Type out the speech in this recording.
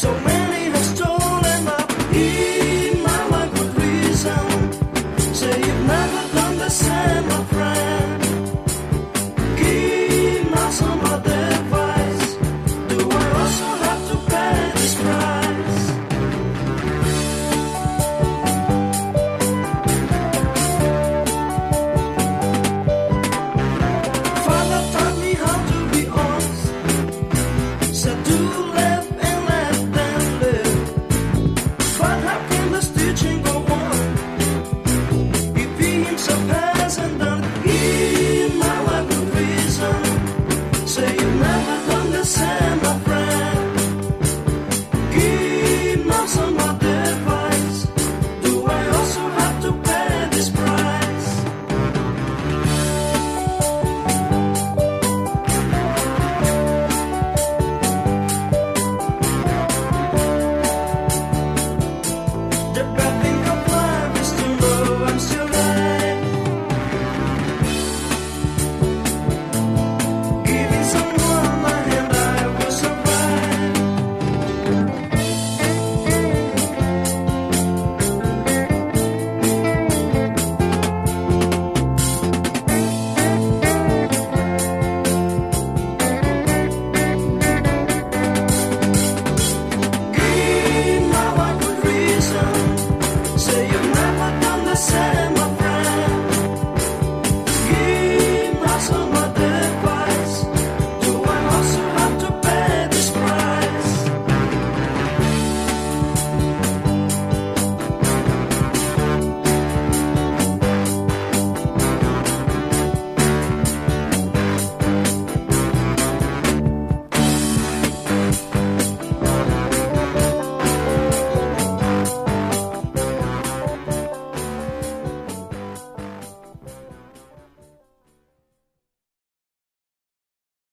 so many